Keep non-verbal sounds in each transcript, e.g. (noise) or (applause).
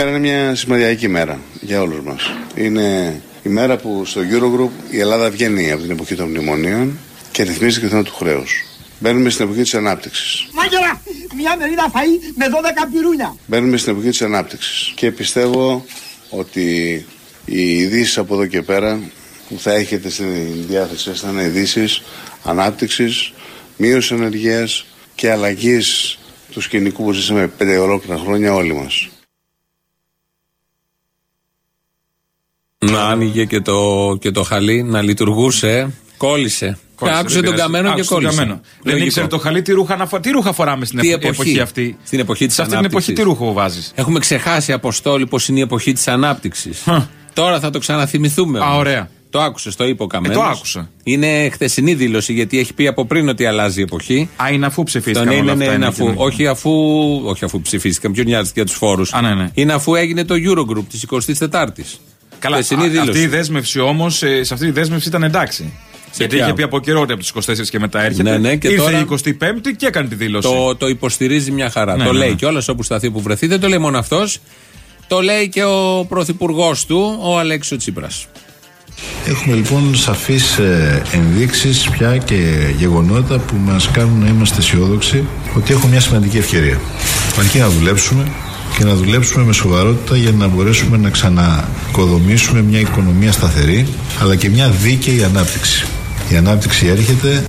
Σήμερα είναι μια σημαντική μέρα για όλους μας. Είναι η μέρα που στο Eurogroup η Ελλάδα βγαίνει από την εποχή των μνημονίων και ρυθμίζει και το θέμα του χρέους. Μπαίνουμε στην εποχή της ανάπτυξης. Μάγερα, μια μερίδα φαΐ με 12 πυρούνια. Μπαίνουμε στην εποχή της ανάπτυξης και πιστεύω ότι οι ειδήσεις από εδώ και πέρα που θα έχετε στην διάθεσή σας θα είναι ειδήσεις ανάπτυξης, μείωση ενεργείας και αλλαγής του σκηνικού που ζήσαμε πέντε ολόκληρα χρόνια όλοι μας. Να άνοιγε και το, και το χαλί, να λειτουργούσε. Κόλλησε. Κόλλησε, Άκουσε δεν τον πειράζει. καμένο και Άκουσε τον κόλλησε. καμένο. Δεν Λογικό. ήξερε το χαλί τι ρούχα, να φο- τι ρούχα φοράμε στην Τι επο- εποχή; εποχή αυτή. Στην εποχή της Σε αυτή την εποχή τι ανάπτυξης. ρούχο βάζεις; Έχουμε ξεχάσει, Αποστόλη, πω είναι η εποχή της ανάπτυξης. Τώρα θα το ξαναθυμηθούμε. Α, όμως. ωραία. Το άκουσες, το είπε ο Καμένος. το άκουσα. Είναι χθεσινή δήλωση γιατί έχει πει από πριν ότι αλλάζει η εποχή. Α, είναι αφού Το ψηφίστηκαν ναι, όλα ναι, αυτά. ναι, είναι είναι αφού, και- όχι, αφού, όχι αφού ψηφίστηκαν, ποιον νοιάζει για τους φόρους. Α, ναι, ναι. Είναι αφού έγινε το Eurogroup της 24ης. Καλά, Χθεσινή α- δήλωση. αυτή η δέσμευση όμως, σε αυτή τη δέσμευση ήταν εντάξει. Γιατί ποια; είχε πει από καιρό ότι από τις 24 και μετά έρχεται. Ναι, ναι, και Ήρθε τώρα- η 25η και έκανε τη δήλωση. Το, το υποστηρίζει μια χαρά. Ναι, το ναι, λέει ναι. κιόλας όπου σταθεί που βρεθεί. Δεν το λέει μόνο αυτός. Το λέει και ο πρωθυπουργός του, ο Αλέξο Τσίπρας. Έχουμε λοιπόν σαφείς ε, ενδείξεις πια και γεγονότα που μας κάνουν να είμαστε αισιόδοξοι ότι έχουμε μια σημαντική ευκαιρία. Αρκεί να δουλέψουμε και να δουλέψουμε με σοβαρότητα για να μπορέσουμε να ξανακοδομήσουμε μια οικονομία σταθερή αλλά και μια δίκαιη ανάπτυξη. Η ανάπτυξη έρχεται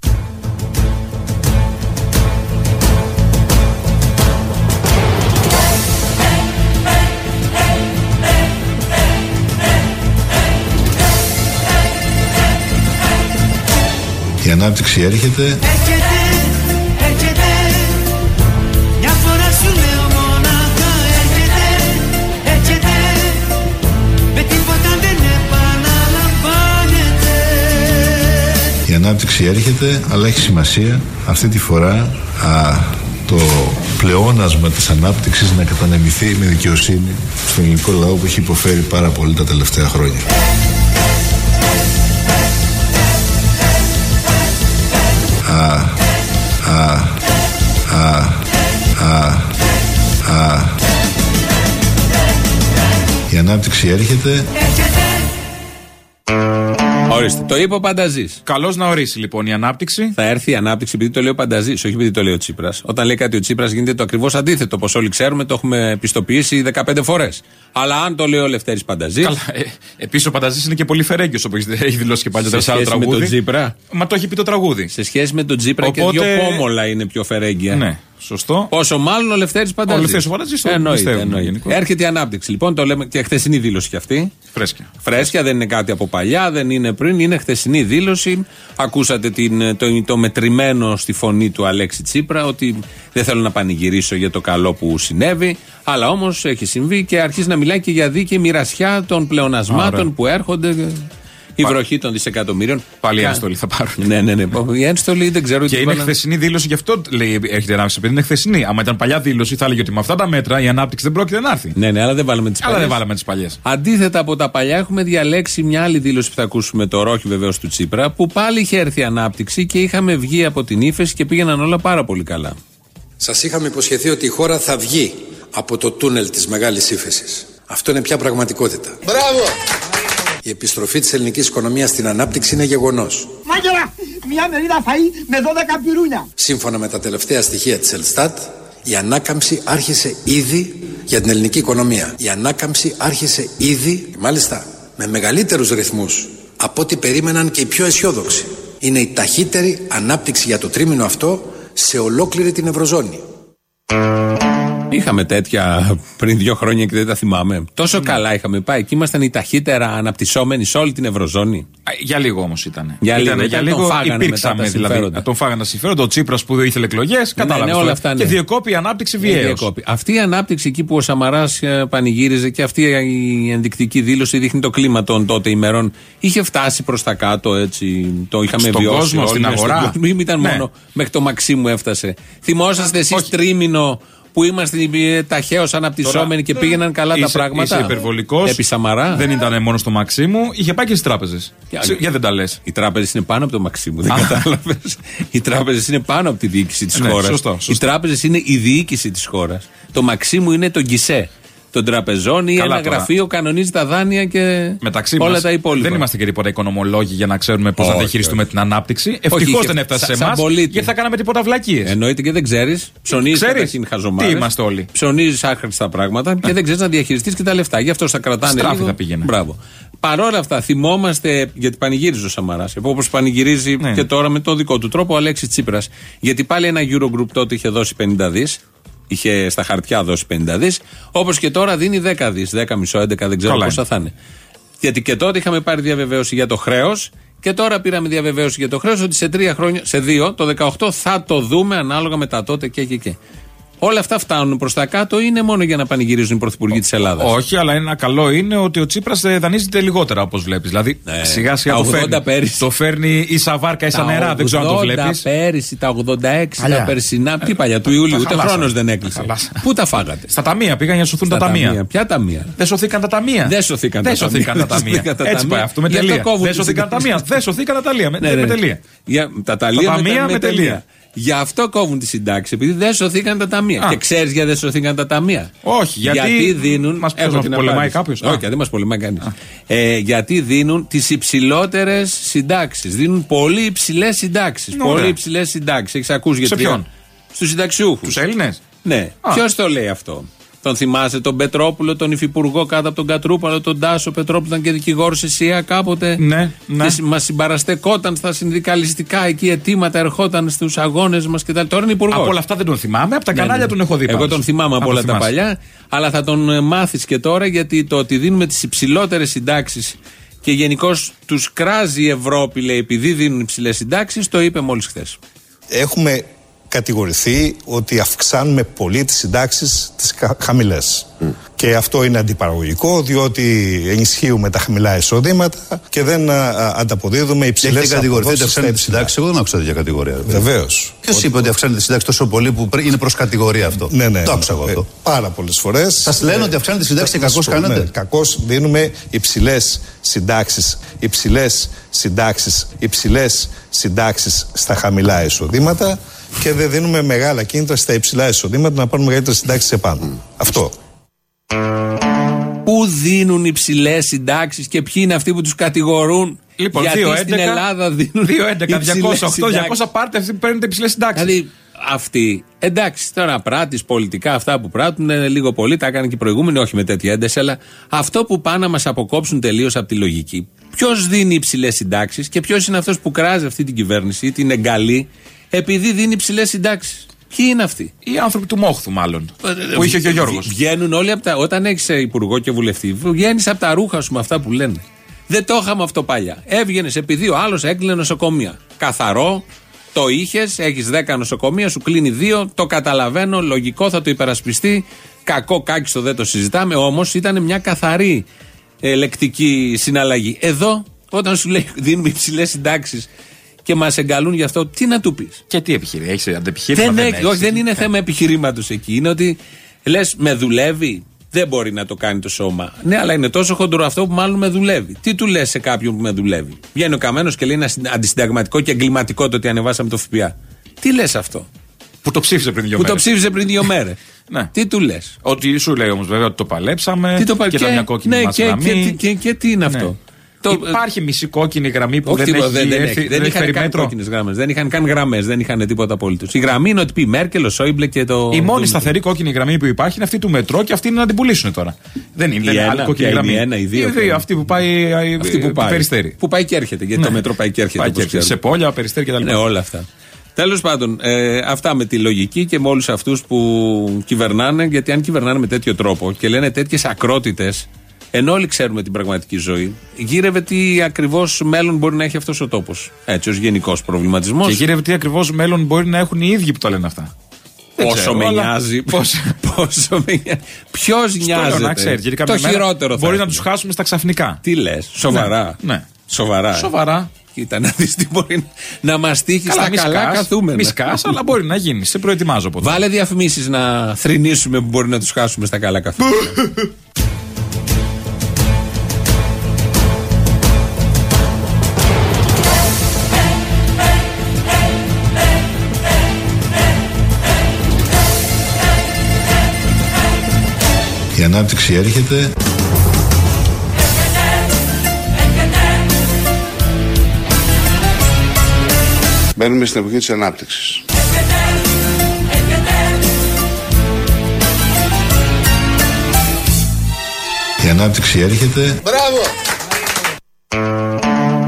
Η ανάπτυξη έρχεται Έρχεται, έρχεται ανάπτυξη έρχεται, αλλά έχει σημασία αυτή τη φορά α, το πλεόνασμα της ανάπτυξης να κατανεμηθεί με δικαιοσύνη στον ελληνικό λαό που έχει υποφέρει πάρα πολύ τα τελευταία χρόνια. Α, α, α, α, α. Η ανάπτυξη έρχεται Ορίστε. Το είπε ο Πανταζής. Καλώς να ορίσει λοιπόν η ανάπτυξη. Θα έρθει η ανάπτυξη επειδή το λέει ο Πανταζής, όχι επειδή το λέει ο Τσίπρας. Όταν λέει κάτι ο Τσίπρας γίνεται το ακριβώς αντίθετο. Όπως όλοι ξέρουμε, το έχουμε πιστοποιήσει 15 φορές. Αλλά αν το λέει ο Λευτέρης Πανταζή. Καλά. Ε, Επίσης ο Πανταζής είναι και πολύ φερέγγιος όπως έχει δηλώσει και παλιότερα Σε σε άλλο σχέση με τραγούδι. τον Τσίπρα; Μα το έχει πει το τραγούδι. Σε σχέση με τον Τσίπρα και Οπότε- δύο πόμολα είναι πιο φερέγγια. Ναι, σωστό. Πόσο μάλλον ο Λευτέρης Πανταζή. Ο Λευτέρης ο Πανταζής το εννοείται, πιστεύουμε εννοείται. γενικώς. Έρχεται η ανάπτυξη. Λοιπόν, το λέμε και χθεσινή δήλωση κι αυτή. Φρέσκια. Φρέσκια, δεν είναι κάτι από παλιά, δεν είναι πριν, είναι χθεσινή δήλωση. Ακούσατε την, το, το μετρημένο στη φωνή του Αλέξη Τσίπρα ότι δεν θέλω να πανηγυρίσω για το καλό που συνέβη, αλλά όμως έχει συμβεί και αρχίζει να μιλάει και για δίκαιη μοιρασιά των πλεονασμάτων Ωραία. που έρχονται. Η βροχή των δισεκατομμύριων. Πάλι Κα- ένστολοι θα πάρουν. Ναι, ναι, ναι. Οι ένστολοι δεν ξέρω Και τι είναι βάλανε. χθεσινή δήλωση, γι' αυτό λέει έρχεται η ανάπτυξη. Επειδή είναι χθεσινή. Άμα ήταν παλιά δήλωση, θα έλεγε ότι με αυτά τα μέτρα η ανάπτυξη δεν πρόκειται να έρθει. Ναι, ναι, αλλά δεν βάλαμε τις Αλλά δεν βάλαμε τις παλιές. Αντίθετα από τα παλιά, έχουμε διαλέξει μια άλλη δήλωση που θα ακούσουμε τώρα, όχι βεβαίως του Τσίπρα, που πάλι είχε έρθει η ανάπτυξη και είχαμε βγει από την ύφεση και πήγαιναν όλα πάρα πολύ καλά. Σας είχαμε υποσχεθεί ότι η χώρα θα βγει από το τούνελ της μεγάλης ύφεσης. Αυτό είναι πια πραγματικότητα. Μπράβο. Η επιστροφή της ελληνικής οικονομίας στην ανάπτυξη είναι γεγονός. Μάγερα, μια μερίδα φαΐ με 12 πυρούνια. Σύμφωνα με τα τελευταία στοιχεία της Ελστάτ, η ανάκαμψη άρχισε ήδη για την ελληνική οικονομία. Η ανάκαμψη άρχισε ήδη, μάλιστα, με μεγαλύτερους ρυθμούς από ό,τι περίμεναν και οι πιο αισιόδοξοι. Είναι η ταχύτερη ανάπτυξη για το τρίμηνο αυτό σε ολόκληρη την Ευρωζώνη. Είχαμε τέτοια πριν δύο χρόνια και δεν τα θυμάμαι. Τόσο Ναι. καλά είχαμε πάει και ήμασταν οι ταχύτερα αναπτυσσόμενοι σε όλη την Ευρωζώνη. Για λίγο όμως ήταν. Για λίγο, Ήτανε, ήταν, τον φάγανε μετά τα δηλαδή. συμφέροντα. Τον φάγανε τα συμφέροντα. Ο Τσίπρας που δεν ήθελε εκλογές. Κατάλαβες. ναι, όλα αυτά, ναι. Και διεκόπη η ανάπτυξη Ε, βιαίως. διακόπη. Αυτή η ανάπτυξη εκεί που ο Σαμαράς πανηγύριζε και αυτή η ενδεικτική δήλωση δείχνει το κλίμα των τότε ημερών. Είχε φτάσει προς τα κάτω έτσι. Το είχαμε Στον βιώσει. κόσμο, όλοι, στην ναι, αγορά. κόσμο. Μην ήταν Ναι. μόνο μέχρι το Μαξίμου έφτασε. Θυμόσαστε εσείς Όχι. τρίμηνο που είμαστε ταχαίως αναπτυσσόμενοι και πήγαιναν καλά τα Είσαι- πράγματα. Είσαι υπερβολικός. Επί Σαμαρά. Δεν ήταν μόνο στο Μαξίμου, είχε πάει και στις τράπεζες. Για- Για δεν τα λες. Οι τράπεζες είναι πάνω από το Μαξίμου, δεν Α. κατάλαβες. Οι τράπεζες είναι πάνω από τη διοίκηση της Ναι, χώρας. σωστό, Οι σωστό. τράπεζες είναι η διοίκηση της χώρας. Το Μαξίμου είναι το γκισέ. Των τραπεζών ή Καλά ένα τώρα. γραφείο κανονίζει τα δάνεια και Μεταξύ όλα μας, τα υπόλοιπα. Δεν είμαστε και τίποτα οικονομολόγοι για να ξέρουμε πώς θα Όχι, διαχειριστούμε όχι. την ανάπτυξη. Ευτυχώς και δεν έφτασε σε σαν- εμάς. σαν πολίτη. Γιατί θα κάναμε τίποτα βλακίες. Εννοείται και δεν ξέρεις. Ψωνίζεις Ξέρεις. καταρχήν χαζομάρες. Τι είμαστε όλοι. Ψωνίζεις άχρηστα πράγματα και δεν ξέρεις να διαχειριστείς και τα λεφτά. Γι' αυτό στα κρατάνε. Στράφη λίγο. θα πήγαινε. Μπράβο. Παρ' όλα αυτά, θυμόμαστε, γιατί πανηγύριζε ο Σαμαράς, όπως πανηγυρίζει Ναι. και τώρα με το δικό του τρόπο ο Αλέξης Τσίπρας. Γιατί πάλι ένα Eurogroup τότε είχε δώσει 50 δις. Είχε στα χαρτιά δώσει 50 δις. Όπως και τώρα δίνει 10 δις. 10 μισό, 11, δεν ξέρω Καλά πόσα θα είναι. Γιατί και τότε είχαμε πάρει διαβεβαίωση για το χρέος και τώρα πήραμε διαβεβαίωση για το χρέος ότι σε τρία χρόνια, σε δύο, το 18 θα το δούμε ανάλογα με τα τότε και και και. Όλα αυτά φτάνουν προς τα κάτω ή είναι μόνο για να πανηγυρίζουν οι πρωθυπουργοί της Ελλάδας. Όχι, αλλά ένα καλό είναι ότι ο Τσίπρας δανείζεται λιγότερα όπως βλέπεις. Δηλαδή Ναι. σιγά σιγά Τα το 80 φέρνει. πέρυσι. Το φέρνει η Σαβάρκα ή στα νερά, δεν ξέρω αν το 80 βλέπεις. πέρυσι, τα 86, Παλιά. τα περσινά. Τι παλιά, του Ιουλίου, ούτε χαλάσανε. χρόνος δεν έκλεισε. χαλάσανε. Πού τα φάγατε; Στα ταμεία πήγαν για να σωθούν Στα τα ταμεία. Ποια ταμεία; Δεν σωθήκαν τα ταμεία. Δεν σωθήκαν Δεν τα (laughs) σωθήκαν ταμεία. τα Δεν ταμεία. σωθήκαν τα Έτσι ταμεία. πάει αυτό με Γι' αυτό τελεία. κόβουν Δεν τις σωθήκαν τα ταμεία. Δεν σωθήκαν τα ταμεία. (laughs) με- Ναι, με ναι. τελεία. Για, τα ταλεία Τα με, ταμεία με με τελεία. Τελεία. Γι' αυτό κόβουν τι συντάξει, επειδή δεν σωθήκαν τα ταμεία. Α. Και ξέρεις γιατί δεν σωθήκαν τα ταμεία. Όχι, γιατί δίνουν. μας έχω μας την πολεμάει απάντηση. κάποιος. Α. Όχι, γιατί μας πολεμάει κανείς. Ε, γιατί δίνουν τις υψηλότερες συντάξεις. Δίνουν πολύ υψηλές συντάξεις. Ναι, Πολύ ωραία. υψηλές συντάξεις. Έχεις ακούσει γιατί. ποιον; Στους συνταξιούχους. Τους Έλληνες; Ναι. Α. Ποιος το λέει αυτό; Τον θυμάσαι τον Πετρόπουλο, τον υφυπουργό κάτω από τον Κατρούπαλο, τον Τάσο Πετρόπουλο, ήταν και δικηγόρος στη ΣΥΑ κάποτε. Ναι, ναι. Και μας συμπαραστεκόταν στα συνδικαλιστικά εκεί αιτήματα, ερχόταν στους αγώνες μας κτλ. Τώρα είναι υπουργός. Από όλα αυτά δεν τον θυμάμαι. Από τα Ναι, κανάλια ναι. τον έχω δει. Εγώ πάντως. τον θυμάμαι από Α, όλα τον τα θυμάσαι. παλιά, αλλά θα τον μάθεις και τώρα γιατί το ότι δίνουμε τις υψηλότερες συντάξεις και γενικώς τους κράζει η Ευρώπη, λέει, επειδή δίνουν υψηλές συντάξεις, το είπε μόλις χθες. έχουμε κατηγορηθεί ότι αυξάνουμε πολύ τις συντάξεις τις χα- χαμηλές. Και αυτό είναι αντιπαραγωγικό διότι ενισχύουμε τα χαμηλά εισοδήματα και δεν α, α, ανταποδίδουμε υψηλές Έχετε κατηγορηθεί ότι αποδόσεις αυξάνετε στα τη συντάξη. Εγώ δεν άκουσα τέτοια κατηγορία. Βεβαίως. Ποιος είπε ότι αυξάνετε τη συντάξη τόσο πολύ που πρέ- είναι προς κατηγορία αυτό; Ναι, ναι. Το άκουσα εγώ αυτό. Ε, πάρα πολλές φορές. Σας λένε ότι αυξάνετε τη συντάξη και θα σας κακώς πω, κάνετε; Ναι, κακώς δίνουμε υψηλές συντάξεις, υψηλές συντάξεις, υψηλές συντάξεις στα χαμηλά εισοδήματα και δεν δίνουμε μεγάλα κίνητρα στα υψηλά εισοδήματα να πάρουν μεγαλύτερες συντάξεις επάνω. Αυτό. Πού δίνουν υψηλές συντάξεις και ποιοι είναι αυτοί που τους κατηγορούν; Λοιπόν, γιατί 2-11, στην Ελλάδα δίνουν 2-11, 200, 8, 200 200 πάρτε αυτοί που παίρνετε υψηλές συντάξεις. Δηλαδή αυτοί, εντάξει, τώρα πράττεις πολιτικά αυτά που πράττουν είναι λίγο πολύ, τα έκανε και οι προηγούμενοι, όχι με τέτοια ένταση, αλλά αυτό που πάνε να μας αποκόψουν τελείως από τη λογική. Ποιος δίνει υψηλές συντάξεις και ποιος είναι αυτός που κράζει αυτή την κυβέρνηση ή την εγκαλεί επειδή δίνει υψηλέ συντάξεις. Ποιοι είναι αυτοί; Οι άνθρωποι του Μόχθου, μάλλον. που είχε και ο Γιώργος. Βγαίνουν όλοι από τα. Όταν έχεις υπουργό και βουλευτή, βγαίνεις από τα ρούχα σου με αυτά που λένε. Δεν το είχαμε αυτό παλιά. Έβγαινες επειδή ο άλλος έκλεινε νοσοκομεία. Καθαρό, το είχες, έχεις 10 νοσοκομεία, σου κλείνει 2, το καταλαβαίνω, λογικό θα το υπερασπιστεί. Κακό κάκιστο δεν το συζητάμε, όμως ήταν μια καθαρή ε, λεκτική συναλλαγή. Εδώ, όταν σου λέει δίνουμε υψηλές συντάξεις και μας εγκαλούν γι' αυτό, τι να του πεις; Και τι επιχείρημα, έχεις αντεπιχείρημα. Δεν, έχει, έχεις. όχι, δεν είναι θέμα επιχειρήματος εκεί. Είναι ότι λες, με δουλεύει. Δεν μπορεί να το κάνει το σώμα. Ναι, αλλά είναι τόσο χοντρό αυτό που μάλλον με δουλεύει. Τι του λες σε κάποιον που με δουλεύει; Βγαίνει ο καμένος και λέει είναι ασυν- αντισυνταγματικό και εγκληματικό το ότι ανεβάσαμε το ΦΠΑ. Τι λες αυτό; Που το ψήφισε πριν δύο που το μέρες. ψήφισε πριν δύο (laughs) μέρες. Ναι. Τι του λες; Ότι σου λέει όμως βέβαια ότι το παλέψαμε. Τι το πα- και, ήταν μια κόκκινη ναι, μας και, γραμμή. και, και, και τι είναι αυτό; Το- Υπάρχει μισή κόκκινη γραμμή που όχι, δεν, τίποτα, έχει δεν, έρθει, έχει. δεν έχει είχαν φέρει καν μέτρο. κόκκινες γραμμέ. Δεν είχαν καν γραμμέ. Δεν είχαν τίποτα απολύτω. Η γραμμή είναι ότι πει η Μέρκελ, ο Σόιμπλε και το. Η μόνη το- σταθερή κόκκινη γραμμή που υπάρχει είναι αυτή του μετρό και αυτή είναι να την πουλήσουν τώρα. Δεν είναι, Η δεν είναι ένα, άλλη κόκκινη ποια είναι, γραμμή. η ένα, η δύο, ποια είναι; αυτή που πάει. Αυτή που πάει. Περιστέρι. Που πάει και έρχεται. Γιατί Ναι. το μετρό πάει και έρχεται. Πάει όπως και έρχεται. Σε ξέρουμε. πόλια, περιστέρι κτλ. Ναι, όλα αυτά. Τέλος πάντων, ε, αυτά με τη λογική και με όλους αυτούς που κυβερνάνε. Γιατί αν κυβερνάνε με τέτοιο τρόπο και λένε τέτοιες ακρότητες, ενώ όλοι ξέρουμε την πραγματική ζωή, γύρευε τι ακριβώς μέλλον μπορεί να έχει αυτός ο τόπος. Έτσι, ως γενικός προβληματισμός. Και κύριε, τι ακριβώς μέλλον μπορεί να έχουν οι ίδιοι που τα λένε αυτά. Δεν Πόσο ξέρω, με αλλά νοιάζει. (laughs) πώς- (laughs) Πόσο με νοιάζει. Ποιος Στο λέω νοιάζεται. να ξέρει. Γιατί το κάποια μέρα χειρότερο θα Μπορεί να έχουμε. τους χάσουμε στα ξαφνικά. Τι λες, σοβαρά. Ναι. ναι. Σοβαρά. ε. Σοβαρά. Κοίτα να δεις τι μπορεί να μας τύχει στα μη καλά σκάς, καθούμενα. Μη σκάς, αλλά μπορεί να γίνει. Σε προετοιμάζω από εδώ. Βάλε διαφημίσεις να θρυνήσουμε που μπορεί να τους χάσουμε στα καλά καθούμενα. (laughs) ανάπτυξη έρχεται. Μπαίνουμε στην εποχή της ανάπτυξης. Η ανάπτυξη έρχεται.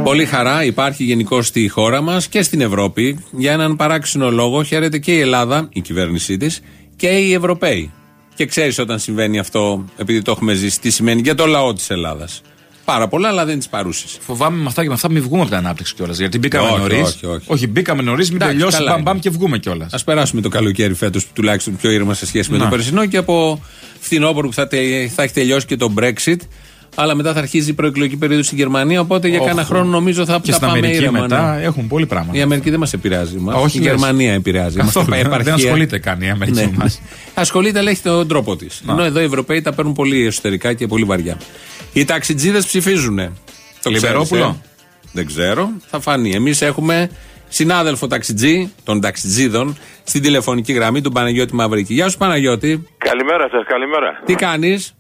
Πολύ χαρά υπάρχει γενικώ στη χώρα μας και στην Ευρώπη για έναν παράξενο λόγο. Χαίρεται και η Ελλάδα, η κυβέρνησή της, και οι Ευρωπαίοι. Και ξέρεις όταν συμβαίνει αυτό, επειδή το έχουμε ζήσει, τι σημαίνει για το λαό της Ελλάδας. Πάρα πολλά, αλλά δεν τις παρούσες. Φοβάμαι με αυτά και με αυτά μην βγούμε από την ανάπτυξη κιόλας. Γιατί μπήκαμε Όχι, νωρίς. όχι, όχι. μπήκαμε νωρίς, μην Εντάξει, τελειώσει, καλά μπαμ, είναι. μπαμ και βγούμε κιόλας. Α περάσουμε το καλοκαίρι φέτος, τουλάχιστον πιο ήρεμα σε σχέση με Να. το περσινό και από φθινόπωρο που θα, τε- θα έχει τελειώσει και το Brexit. Αλλά μετά θα αρχίζει η προεκλογική περίοδος στην Γερμανία. Οπότε για Όχ. κάνα χρόνο νομίζω θα Και τα στην πάμε Αμερική ήρεμα. μετά ναι. έχουν πολύ πράγμα. Η Αμερική δεν μας επηρεάζει. Μας. Όχι, η λες. Γερμανία επηρεάζει. Καθόλου, Μας τα δεν επαρχία. ασχολείται καν η Αμερική Ναι. με μας. (laughs) Ασχολείται, αλλά έχει τον τρόπο της. Ενώ εδώ οι Ευρωπαίοι τα παίρνουν πολύ εσωτερικά και πολύ βαριά. Οι ταξιτζίδες ψηφίζουν. Το Λιβερόπουλο; ξέρεις, ε; Δεν ξέρω. Θα φανεί. Εμείς έχουμε συνάδελφο ταξιτζή των ταξιτζίδων στην τηλεφωνική γραμμή του Παναγιώτη Μαυρίκη. Γεια σου Παναγιώτη. Καλημέρα σας, καλημέρα. Τι κάνεις;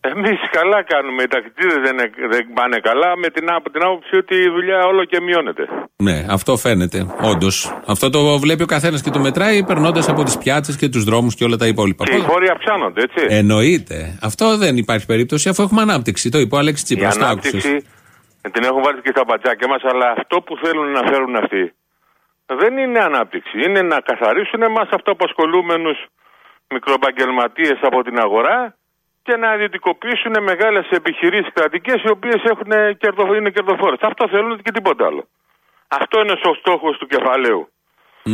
Εμείς καλά κάνουμε. Οι ταξιτζίδες δεν, δεν πάνε καλά με την, από την άποψη ότι η δουλειά όλο και μειώνεται. Ναι, αυτό φαίνεται. Όντως. Αυτό το βλέπει ο καθένας και το μετράει περνώντας από τις πιάτσες και τους δρόμους και όλα τα υπόλοιπα. Και οι φόροι αυξάνονται, έτσι. Εννοείται. Αυτό δεν υπάρχει περίπτωση αφού έχουμε ανάπτυξη. Το είπε ο Αλέξης η Τσίπρας. Το ανάπτυξη άκουσες. την έχουν βάλει και στα πατσάκια μας, αλλά αυτό που θέλουν να φέρουν αυτοί δεν είναι ανάπτυξη. Είναι να καθαρίσουν εμάς αυτοαπασχολούμενους μικροεπαγγελματίε από την αγορά και να ιδιωτικοποιήσουν μεγάλες επιχειρήσεις κρατικές οι οποίες κερδο, είναι κερδοφόρες. Αυτό θέλουν και τίποτα άλλο. Αυτό είναι ο στόχος του κεφαλαίου.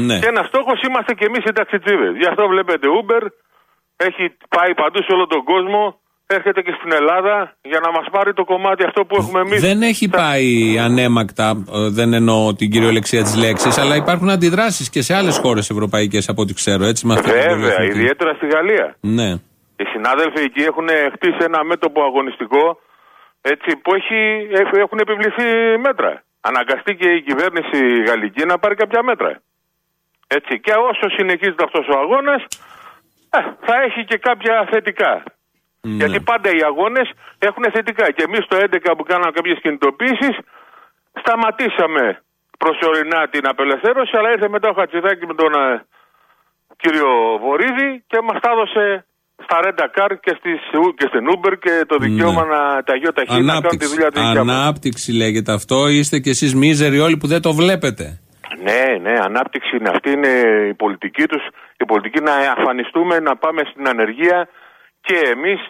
Ναι. Και ένα στόχος είμαστε και εμείς οι ταξιτζίδες. Γι' αυτό βλέπετε Uber έχει πάει παντού σε όλο τον κόσμο. Έρχεται και στην Ελλάδα για να μας πάρει το κομμάτι αυτό που έχουμε εμείς. Δεν έχει πάει ανέμακτα, ε, δεν εννοώ την κυριολεξία της λέξης, αλλά υπάρχουν αντιδράσεις και σε άλλες χώρες ευρωπαϊκές από ό,τι ξέρω. Έτσι, με αυτή την Βέβαια, πολυεθνική. ιδιαίτερα στη Γαλλία. Ναι. Οι συνάδελφοι εκεί έχουν χτίσει ένα μέτωπο αγωνιστικό έτσι, που έχει, έχ- έχουν επιβληθεί μέτρα. Αναγκαστήκε η κυβέρνηση γαλλική να πάρει κάποια μέτρα. Έτσι. Και όσο συνεχίζεται αυτός ο αγώνας, θα έχει και κάποια θετικά. Ναι. Γιατί πάντα οι αγώνες έχουν θετικά. Και εμείς το 11 που κάναμε κάποιες κινητοποίησεις, σταματήσαμε προσωρινά την απελευθέρωση, αλλά ήρθε μετά ο Χατζηδάκης με τον ε, κύριο Βορύδη και μας τα έδωσε στα Renta Car και, στις, και στην Uber και το δικαίωμα να τα γιο ταχύ να κάνουν τη δουλειά του δικιά μας. Ανάπτυξη λέγεται αυτό. Είστε κι εσείς μίζεροι όλοι που δεν το βλέπετε. Ναι, ναι, ανάπτυξη είναι αυτή, είναι η πολιτική τους. Η πολιτική να αφανιστούμε, να πάμε στην ανεργία και εμείς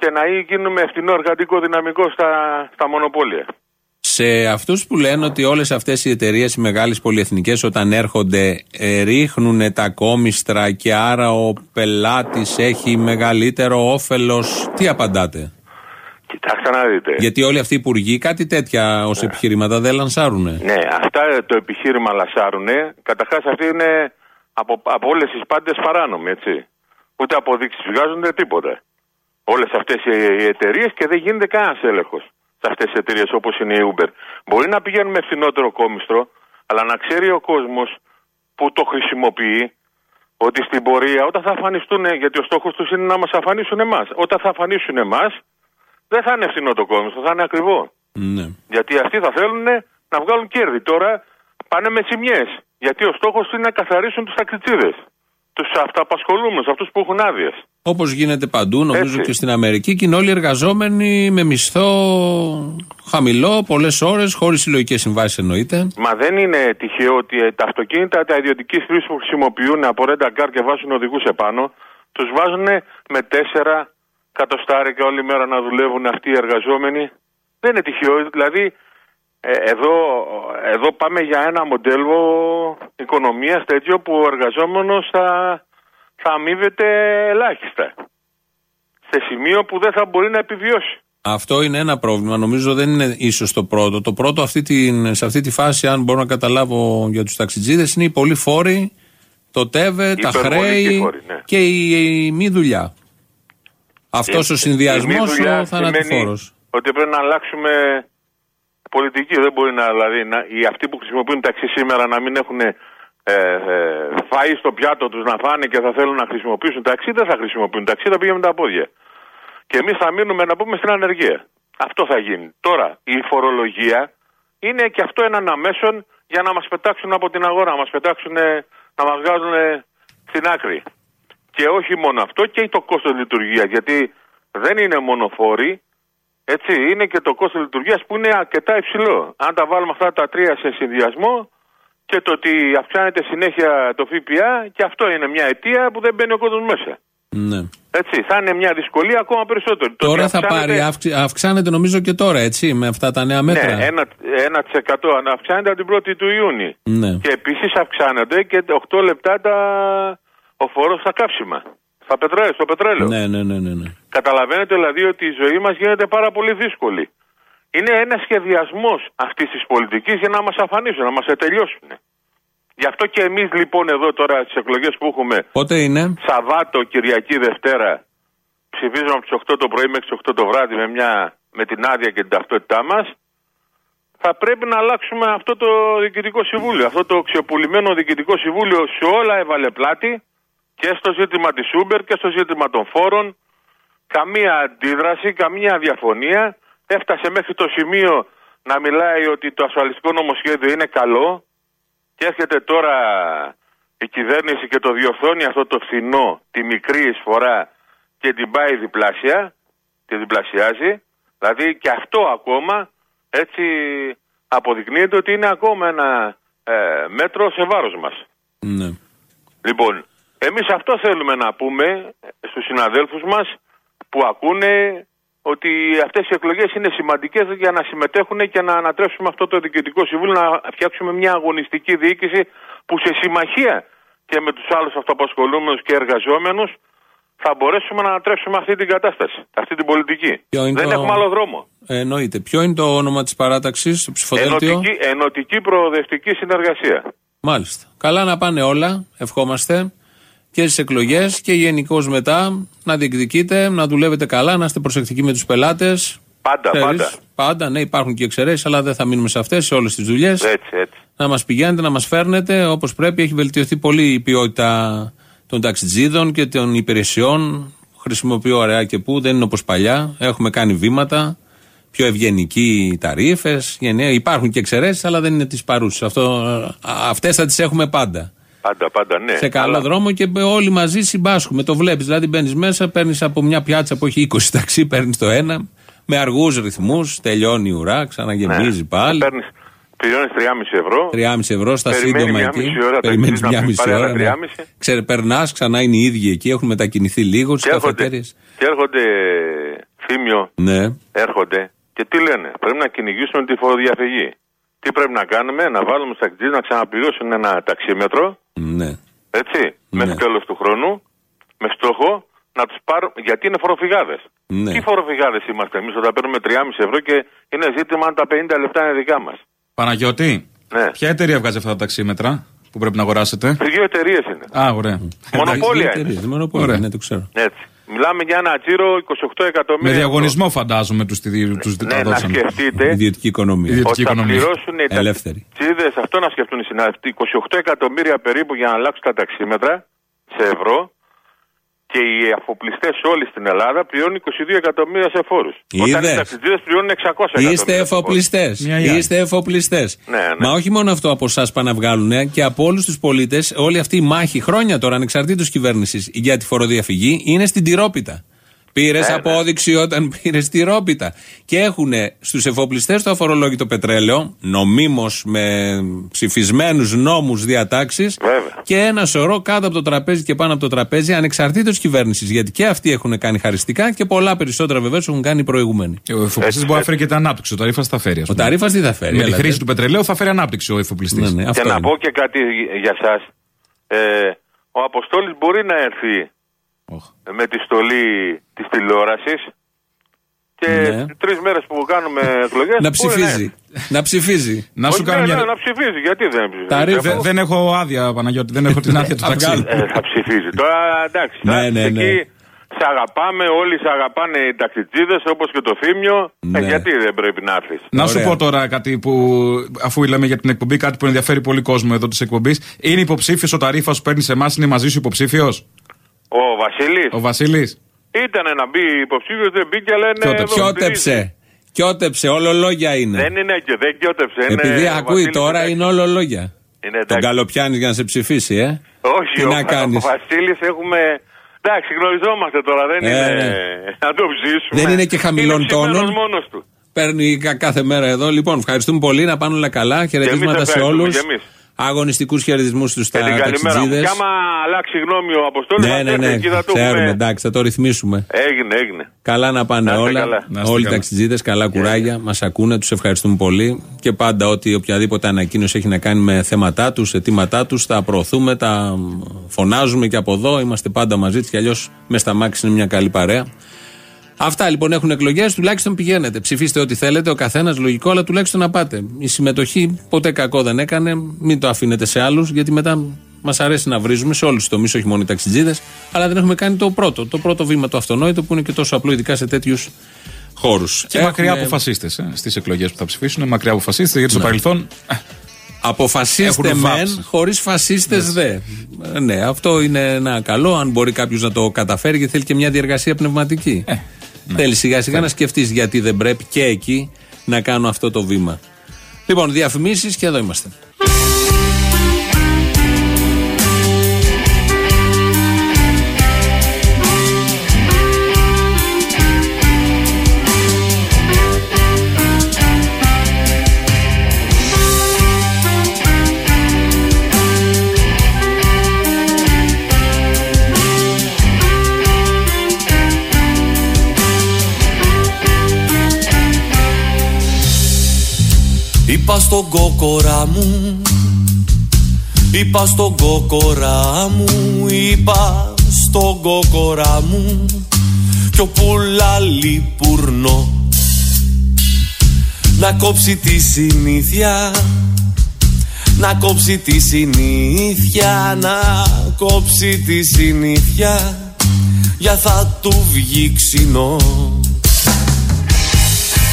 και να γίνουμε φθηνό εργατικό δυναμικό στα, στα μονοπόλια. Σε αυτούς που λένε ότι όλες αυτές οι εταιρείες, οι μεγάλες πολυεθνικές όταν έρχονται ε, ρίχνουν τα κόμιστρα και άρα ο πελάτης έχει μεγαλύτερο όφελος, τι απαντάτε; Κοιτάξτε να δείτε. Γιατί όλοι αυτοί οι υπουργοί κάτι τέτοια ως επιχειρήματα δεν λανσάρουνε. Ναι, αυτά το επιχείρημα λασάρουνε. Καταρχάς αυτή είναι από, από όλες τις πάντες παράνομη, έτσι. Ούτε αποδείξεις βγάζονται τίποτα. Όλες αυτές οι εταιρείες και δεν γίνεται κανένας έλεγχος σε αυτές τις εταιρείες όπως είναι η Uber. Μπορεί να πηγαίνουν με φθηνότερο κόμιστρο, αλλά να ξέρει ο κόσμος που το χρησιμοποιεί ότι στην πορεία όταν θα αφανιστούν, γιατί ο στόχος τους είναι να μας αφανίσουν εμάς. Όταν θα αφανίσουν εμάς, δεν θα είναι φθηνό το κόμιστρο, θα είναι ακριβό. Ναι. Γιατί αυτοί θα θέλουν να βγάλουν κέρδη. Τώρα πάνε με ζημιές. Γιατί ο στόχος τους είναι να καθαρίσουν τους ταξιτσίδε. Τους αυτοαπασχολούμενους, αυτούς που έχουν άδειες. Όπως γίνεται παντού, νομίζω Έτσι. και στην Αμερική, και είναι όλοι εργαζόμενοι με μισθό χαμηλό, πολλές ώρες, χωρίς συλλογικές συμβάσεις εννοείται. Μα δεν είναι τυχαίο ότι ε, τα αυτοκίνητα τα ιδιωτική χρήση που χρησιμοποιούν από ρέντα car και βάζουν οδηγούς επάνω, τους βάζουν με τέσσερα κατοστάρικα όλη μέρα να δουλεύουν αυτοί οι εργαζόμενοι. Δεν είναι τυχαίο. Δηλαδή, ε, εδώ, εδώ πάμε για ένα μοντέλο οικονομίας τέτοιο που ο εργαζόμενος θα, θα αμείβεται ελάχιστα. Σε σημείο που δεν θα μπορεί να επιβιώσει. Αυτό είναι ένα πρόβλημα. Νομίζω δεν είναι ίσως το πρώτο. Το πρώτο αυτή την, σε αυτή τη φάση, αν μπορώ να καταλάβω για τους ταξιτζίδες, είναι οι πολλοί φόροι, το ΤΕΒΕ, τα υπερβολικοί χρέη φόροι, ναι. και η, η μη δουλειά. Αυτός Ε, ο συνδυασμός η μη δουλειά ο θανατηφόρος. σημαίνει Ότι πρέπει να αλλάξουμε πολιτική. Δεν μπορεί να, δηλαδή, να, οι αυτοί που χρησιμοποιούν ταξί σήμερα να μην έχουν ε, ε, φαΐ στο πιάτο τους να φάνε και θα θέλουν να χρησιμοποιήσουν ταξί, δεν θα χρησιμοποιούν ταξί, θα πηγαίνουν με τα πόδια. Και εμείς θα μείνουμε να πούμε στην ανεργία. Αυτό θα γίνει. Τώρα, η φορολογία είναι και αυτό έναν αμέσον για να μας πετάξουν από την αγορά, να μας πετάξουν, να μας βγάλουν στην άκρη. Και όχι μόνο αυτό, και το κόστος λειτουργίας. Γιατί δεν είναι μόνο φόροι, έτσι, είναι και το κόστος λειτουργίας που είναι αρκετά υψηλό. Αν τα βάλουμε αυτά τα τρία σε συνδυασμό και το ότι αυξάνεται συνέχεια το ΦΠΑ, και αυτό είναι μια αιτία που δεν μπαίνει ο κόσμος μέσα. Ναι. Έτσι, θα είναι μια δυσκολία ακόμα περισσότερη. Το Τώρα ότι θα αυξάνεται- πάρει, αύξη- αυξάνεται νομίζω και τώρα, έτσι, με αυτά τα νέα μέτρα. Ναι, ένα, 1% αν αυξάνεται από την 1η του Ιούνιου. Ναι. Και επίσης αυξάνεται και 8 λεπτά τα... ο φόρος στα καύσιμα. Στα πετρέ, στο πετρέλαιο. Ναι, ναι, ναι, ναι, ναι. Καταλαβαίνετε δηλαδή ότι η ζωή μας γίνεται πάρα πολύ δύσκολη. Είναι ένας σχεδιασμός αυτής της πολιτικής για να μας αφανίσουν, να μας τελειώσουν. Γι' αυτό και εμείς λοιπόν εδώ τώρα στις εκλογές που έχουμε Πότε είναι; Σαββάτο, Κυριακή, Δευτέρα ψηφίζουμε από τις 8 το πρωί μέχρι τις 8 το βράδυ με, μια, με την άδεια και την ταυτότητά μας. Θα πρέπει να αλλάξουμε αυτό το διοικητικό συμβούλιο. Αυτό το ξεπουλημένο διοικητικό συμβούλιο σε όλα έβαλε πλάτη και στο ζήτημα της Uber και στο ζήτημα των φόρων. Καμία αντίδραση, καμία διαφωνία. Έφτασε μέχρι το σημείο να μιλάει ότι το ασφαλιστικό νομοσχέδιο είναι καλό και έρχεται τώρα η κυβέρνηση και το διορθώνει αυτό το φθηνό, τη μικρή εισφορά και την πάει διπλάσια, τη διπλασιάζει. Δηλαδή και αυτό ακόμα έτσι αποδεικνύεται ότι είναι ακόμα ένα ε, μέτρο σε βάρος μας. Ναι. Λοιπόν, εμείς αυτό θέλουμε να πούμε στους συναδέλφους μας που ακούνε ότι αυτές οι εκλογές είναι σημαντικές για να συμμετέχουν και να ανατρέψουμε αυτό το διοικητικό συμβούλιο, να φτιάξουμε μια αγωνιστική διοίκηση που σε συμμαχία και με τους άλλους αυτοαπασχολούμενους και εργαζόμενους θα μπορέσουμε να ανατρέψουμε αυτή την κατάσταση, αυτή την πολιτική. Ποιο είναι Δεν το- έχουμε άλλο δρόμο. Ε, εννοείται. Ποιο είναι το όνομα της παράταξης, το ψηφοδέλτιο; Ενωτική, ενωτική προοδευτική συνεργασία. Μάλιστα. Καλά να πάνε όλα, ευχόμαστε. Και στι εκλογές και γενικώς μετά να διεκδικείτε, να δουλεύετε καλά, να είστε προσεκτικοί με τους πελάτες. Πάντα, πάντα. Πάντα, ναι, υπάρχουν και εξαιρέσεις, αλλά δεν θα μείνουμε σε αυτές, σε όλες τις δουλειές. Έτσι, έτσι. Να μας πηγαίνετε, να μας φέρνετε όπως πρέπει. Έχει βελτιωθεί πολύ η ποιότητα των ταξιτζίδων και των υπηρεσιών. Χρησιμοποιώ ωραία και που, δεν είναι όπως παλιά. Έχουμε κάνει βήματα. Πιο ευγενικοί ταρήφε. Υπάρχουν και εξαιρέσεις, αλλά δεν είναι τι παρούσε. Αυτές θα τις έχουμε πάντα. Πάντα, πάντα, ναι. σε καλό Αλλά- δρόμο και όλοι μαζί συμπάσχουμε. Το βλέπεις. Δηλαδή μπαίνεις μέσα, παίρνεις από μια πιάτσα που έχει 20 ταξί, παίρνεις το ένα. Με αργούς ρυθμούς, τελειώνει η ουρά, ξαναγεμίζει Ναι. πάλι. Παίρνεις, πληρώνεις 3,5 ευρώ. 3,5 ευρώ στα Περιμένει σύντομα μια εκεί. μισή ώρα, Περιμένεις ταξίδι, μια να μισή πάρει άλλα ώρα. Ναι. 3,5. Ξέρε, περνά, ξανά είναι οι ίδιοι εκεί, έχουν μετακινηθεί λίγο στι Και έρχονται, καφετέρειες. και έρχονται θύμιο, Ναι. έρχονται και τι λένε. Πρέπει να κυνηγήσουμε τη φοροδιαφυγή. Τι πρέπει να κάνουμε, να βάλουμε στα κτίρια να ξαναπληρώσουν ένα ταξίμετρο, Ναι. έτσι, μέχρι τέλος του χρόνου, με στόχο να τους πάρουν. Γιατί είναι φοροφυγάδες. Ναι. Τι φοροφυγάδες είμαστε εμείς όταν παίρνουμε 3,5 ευρώ και είναι ζήτημα αν τα 50 λεπτά είναι δικά μας. Παναγιώτη, Ναι. ποια εταιρεία βγάζει αυτά τα ταξίμετρα που πρέπει να αγοράσετε; Δύο εταιρείες είναι. Α, ωραία. Μονοπόλια είναι. Εταιρείες, Μονοπόλια, Ωραία. ναι, το ξέρω. Έτσι. Μιλάμε για ένα τζίρο 28 εκατομμύρια. Με ευρώ. διαγωνισμό φαντάζομαι τους τους Ναι, να δώσανε. σκεφτείτε Ιδιωτική οικονομία. Ιδιωτική ότι θα οικονομία. πληρώσουν οι Ελεύθερη. ταξίδε, αυτό να σκεφτούν οι συνάδελφοι. 28 εκατομμύρια περίπου για να αλλάξουν τα ταξίμετρα σε ευρώ και οι αφοπλιστέ όλοι στην Ελλάδα πληρώνουν 22 εκατομμύρια σε φόρους. Όταν οι Είδες. ταξιτζίδες πληρώνουν 600 εκατομμύρια. Είστε σε φόρους. εφοπλιστές. Μια ή άλλη. Είστε εφοπλιστές. Ναι, ναι. Μα όχι μόνο αυτό από εσάς πάνε να βγάλουν και από όλους τους πολίτες, όλη αυτή η μάχη χρόνια τώρα, ανεξαρτήτως κυβέρνησης για τη φοροδιαφυγή, είναι στην τυρόπιτα. Πήρες Ναι, ναι. απόδειξη όταν (laughs) πήρες τυρόπιτα. Και έχουν στους εφοπλιστές το αφορολόγητο πετρέλαιο, νομίμως με ψηφισμένους νόμους διατάξεις, Βέβαια. και ένα σωρό κάτω από το τραπέζι και πάνω από το τραπέζι, ανεξαρτήτως κυβέρνησης. Γιατί και αυτοί έχουν κάνει χαριστικά και πολλά περισσότερα βεβαίως έχουν κάνει οι προηγούμενοι. Ο εφοπλιστής μπορεί να φέρει και την ανάπτυξη. Ο ταρήφα θα φέρει. ας Ο πούμε. ταρήφα τι θα φέρει. Με τη έλατε. χρήση του πετρελαίου θα φέρει ανάπτυξη ο εφοπλιστής. Ναι, ναι, Και αυτό να είναι. πω και κάτι για εσά. Ε, ο Αποστόλης μπορεί να έρθει με τη στολή της τηλεόρασης και Ναι. τρεις μέρες που κάνουμε εκλογές Να μπορεί ψηφίζει. Να ψηφίζει. Να σου Όχι, κάνω ναι, μια. ναι, να ψηφίζει. Γιατί δεν ψηφίζει; Τα ρήφα. Δεν, δεν έχω άδεια, Παναγιώτη. Δεν έχω την άδεια του Θα ταξί. βγάλω. Ε, θα ψηφίζει. Τώρα εντάξει. Ναι, θα- ναι, ναι. Εκεί σε αγαπάμε, όλοι σε αγαπάνε οι ταξιτζίδες όπως και το Θήμιο. Ναι. Ε, γιατί δεν πρέπει να έρθεις; Να σου Ωραία. πω τώρα κάτι που, αφού λέμε για την εκπομπή, κάτι που ενδιαφέρει πολύ κόσμο εδώ της εκπομπής. Είναι υποψήφιος ο ταρήφα που παίρνει σε εμάς, είναι μαζί σου υποψήφιος, Ο Βασίλης. ο Βασίλης. Ήταν να μπει υποψήφιος, δεν μπήκε, αλλά είναι. εδώ, στηρίζει. Κιότεψε. Κιότεψε. Όλο λόγια είναι. Δεν είναι και δεν κιότεψε. είναι Επειδή ο ακούει Βασίλης τώρα εντάξει. είναι όλο λόγια. Είναι Τον εντάξει. καλοπιάνεις για να σε ψηφίσει, ε. Όχι, Τι ο, να κάνει. ο Βασίλης έχουμε. Εντάξει, γνωριζόμαστε τώρα, δεν Ε, είναι. ναι. Να το ψήσουμε. Δεν είναι και χαμηλών είναι ψημένος τόνων. μόνος του. Παίρνει κα- κάθε μέρα εδώ. Λοιπόν, ευχαριστούμε πολύ. Να πάνε όλα καλά. Χαιρετίσματα σε ευχαριστούμε, όλους. Και εμείς. Αγωνιστικούς χαιρετισμούς στους Και την καλημέρα μου. ταξιτζίδε. Και άμα αλλάξει γνώμη ο Αποστόλης, Ναι, ναι, ναι. εκεί θα το Ξέρουμε, πούμε. εντάξει, θα το ρυθμίσουμε. Έγινε, έγινε. Καλά να πάνε Να είστε όλα. καλά. Να είστε Όλοι οι καλά. ταξιτζίδες, καλά κουράγια. Μας ακούνε, τους ευχαριστούμε πολύ. Και πάντα ό,τι οποιαδήποτε ανακοίνωση έχει να κάνει με θέματά τους, αιτήματά τους, τα προωθούμε, τα φωνάζουμε και από εδώ. Είμαστε πάντα μαζί του. Και αλλιώς μες στα μάξι είναι μια καλή παρέα. Αυτά λοιπόν έχουν εκλογές, τουλάχιστον πηγαίνετε. Ψηφίστε ό,τι θέλετε, ο καθένας λογικό, αλλά τουλάχιστον να πάτε. Η συμμετοχή ποτέ κακό δεν έκανε. Μην το αφήνετε σε άλλους, γιατί μετά μας αρέσει να βρίζουμε σε όλους τους τομείς, όχι μόνο οι ταξιτζίδες. Αλλά δεν έχουμε κάνει το πρώτο. Το πρώτο βήμα, το αυτονόητο, που είναι και τόσο απλό, ειδικά σε τέτοιους χώρους. Και μακριά από φασίστε στις εκλογές που θα ψηφίσουν. Μακριά από φασίστε, γιατί στο παρελθόν. ε, Αποφασίστε Έχουν μεν, βάψει. χωρίς φασίστες δε. Ε, Ναι, αυτό είναι ένα καλό. Αν μπορεί κάποιος να το καταφέρει, γιατί θέλει και μια διεργασία πνευματική. Θέλεις σιγά σιγά να σκεφτείς γιατί δεν πρέπει και εκεί να κάνω αυτό το βήμα. Λοιπόν, διαφημίσεις και εδώ είμαστε. Είπα στον κόκορα μου Είπα στον κόκορα μου Είπα στον κόκορα μου Κι ο πουλάλι πουρνό. Να κόψει τη συνήθεια Να κόψει τη συνήθεια Να κόψει τη συνήθεια Για θα του βγει ξινό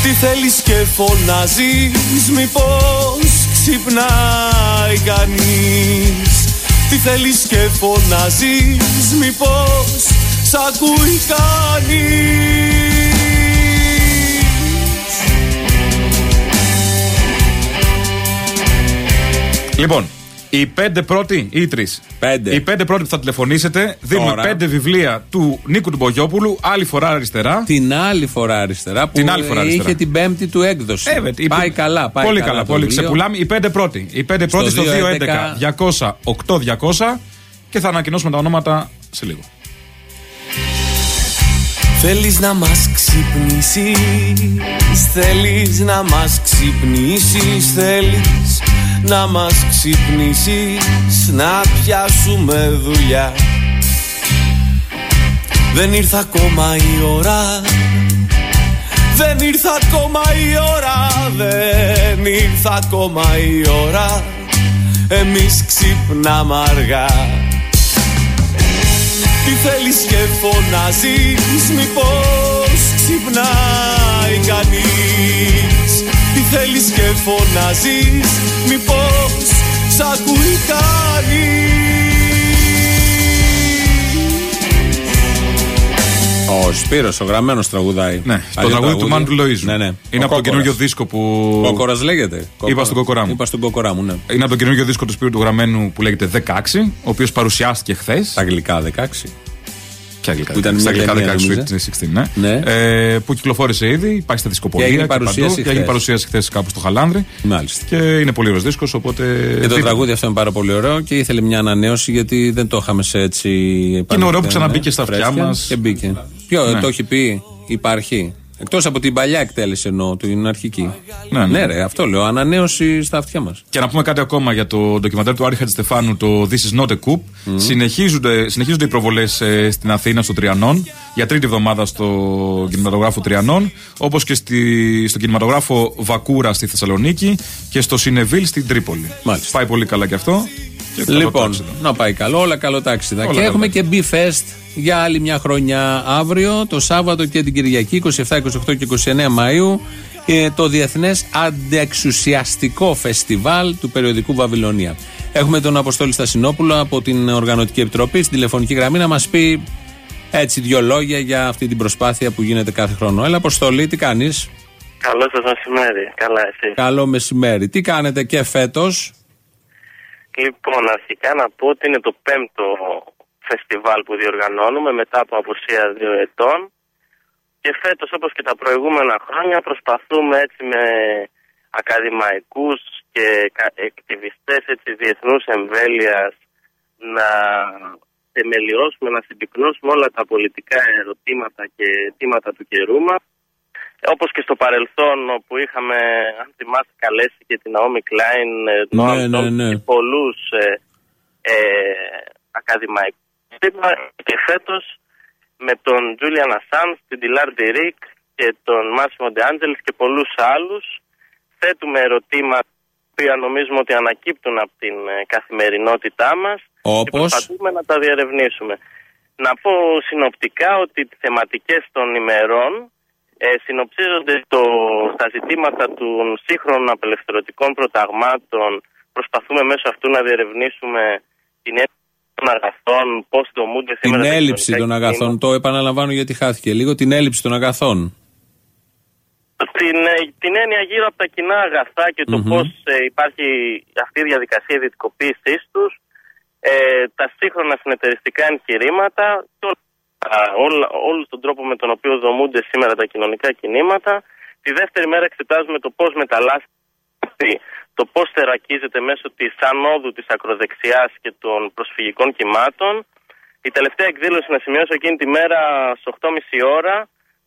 τι θέλεις και φωνάζεις Μήπως ξυπνάει κανείς. Τι θέλεις και φωνάζεις Μήπως σ' ακούει κανείς. Λοιπόν, οι πέντε πρώτοι ή οι τρεις. Πέντε. Οι πέντε πρώτοι που θα τηλεφωνήσετε δίνουμε Τώρα. πέντε βιβλία του Νίκου του Μπογιόπουλου, άλλη φορά αριστερά. Την άλλη φορά αριστερά που Την άλλη φορά αριστερά. είχε την πέμπτη του έκδοση. Ε, βέβαια, οι πάει πέ- καλά. Πάει πολύ καλά. καλά. το Πολύ βιβλίο. ξεπουλάμε. Οι πέντε πρώτοι. Οι πέντε πρώτοι στο 211 200 8200 και θα ανακοινώσουμε τα ονόματα σε λίγο. Θέλεις να μας ξυπνήσεις Θέλεις να μας ξυπνήσεις Θέλεις να μας ξυπνήσεις Να πιάσουμε δουλειά. Δεν ήρθε ακόμα η ώρα Δεν ήρθε ακόμα η ώρα Δεν ήρθε ακόμα η ώρα. Εμείς ξυπνάμε αργά. Τι θέλεις και φωνάζεις Μήπως ξυπνάει κανείς; Τι θέλεις και φωνάζεις Μήπως σ' ακούει κανείς Ο Σπύρος, ο γραμμένος τραγουδάει. Ναι, το τραγούδι του Μάνου του Λοίζου. Ναι, ναι. Είναι Ο από το Κόκορας. καινούριο δίσκο που. Κόκορας λέγεται. Είπα στον Κόκορά μου. Είπα στον Κόκορά μου, ναι. Είναι από το καινούριο δίσκο του Σπύρου του Γραμμένου που λέγεται 16, ο οποίος παρουσιάστηκε χθες. Τα αγγλικά 16. Και αγγλικά. Που ήταν Στα μια αγγλικά ταινία, 16, νομίζω. Sweet 16, ναι. Ναι. Ε, που κυκλοφόρησε ήδη, υπάρχει στα δισκοπολία Και έγινε παντού. παρουσίαση Και έγινε χθες. παρουσίαση χθες κάπου στο Χαλάνδρη. Μάλιστα. Και είναι πολύ ωραίος δίσκος, οπότε. Και το δείτε. τραγούδι αυτό είναι πάρα πολύ ωραίο και ήθελε μια ανανέωση γιατί δεν το είχαμε σε έτσι. Και είναι ωραίο που ξαναμπήκε στα αυτιά φρέσκια μας. Και μπήκε. Ποιο, Ναι. το έχει πει, υπάρχει; Εκτός από την παλιά εκτέλεση εννοώ, την αρχική. Ναι, ναι. ρε, αυτό λέω. Ανανέωση στα αυτιά μας. Και να πούμε κάτι ακόμα για το ντοκιμαντέρ του Άρη Χατζηστεφάνου, το This is not a coup. Συνεχίζονται, συνεχίζονται οι προβολές στην Αθήνα, στο Τριανόν, για τρίτη εβδομάδα στο κινηματογράφο Τριανόν, όπως και στη, στο κινηματογράφο Βακούρα στη Θεσσαλονίκη και στο Σινεβίλ στην Τρίπολη. Μάλιστα. Πάει πολύ καλά και αυτό. Και καλό Λοιπόν, τάξιδο. να πάει καλό, όλα καλό τάξιδα. Όλα και καλό έχουμε και B-Fest για άλλη μια χρονιά αύριο, το Σάββατο και την Κυριακή, 27, 28 και 29 Μαΐου, ε, το Διεθνές Αντεξουσιαστικό Φεστιβάλ του περιοδικού Βαβυλωνία. Έχουμε τον Αποστόλη Στασινόπουλο από την Οργανωτική Επιτροπή στην τηλεφωνική γραμμή να μας πει Έτσι, δύο λόγια για αυτή την προσπάθεια που γίνεται κάθε χρόνο. Έλα, Αποστολή, τι κάνεις; Καλό σας μεσημέρι. Καλά, εσύ. Καλό μεσημέρι. Τι κάνετε και φέτος; Λοιπόν, αρχικά να πω ότι είναι το πέμπτο φεστιβάλ που διοργανώνουμε μετά από απουσία δύο ετών. Και φέτος, όπως και τα προηγούμενα χρόνια, προσπαθούμε έτσι με ακαδημαϊκούς και εκτιβιστές έτσι διεθνούς εμβέλειας να θεμελιώσουμε, να συμπυκνώσουμε όλα τα πολιτικά ερωτήματα και αιτήματα του καιρού μας. Όπως και στο παρελθόν όπου είχαμε, αν θυμάστε καλέσει και την Naomi Klein, Ναι, ναι, ναι. και πολλούς ε, ε, ακαδημαϊκούς. Και φέτος με τον Julian Assange, την Dilar Dirick και τον Massimo De Angelis και πολλούς άλλους θέτουμε ερωτήματα που νομίζουμε ότι ανακύπτουν από την ε, καθημερινότητά μας και Όπως; προσπαθούμε να τα διερευνήσουμε. Να πω συνοπτικά ότι οι θεματικές των ημερών ε, συνοψίζονται το, στα ζητήματα των σύγχρονων απελευθερωτικών προταγμάτων. Προσπαθούμε μέσω αυτού να διερευνήσουμε την έλλειψη των αγαθών, πώς δομούνται Την σήμερα τα έλλειψη κοινωνικά των αγαθών. Το επαναλαμβάνω γιατί χάθηκε λίγο. Την έλλειψη των αγαθών. την, ε, την έννοια γύρω από τα κοινά αγαθά και το Μμμ. πώς ε, υπάρχει αυτή η διαδικασία ιδιωτικοποίησής τους, ε, τα σύγχρονα συνεταιριστικά εγχειρήματα και όλα, α, όλα, όλο τον τρόπο με τον οποίο δομούνται σήμερα τα κοινωνικά κινήματα. Τη δεύτερη μέρα εξετάζουμε το πώς μεταλλάσσει το πώς θερακίζεται μέσω της ανόδου της ακροδεξιάς και των προσφυγικών κυμάτων. Η τελευταία εκδήλωση να σημειώσω εκείνη τη μέρα στις 8.30 ώρα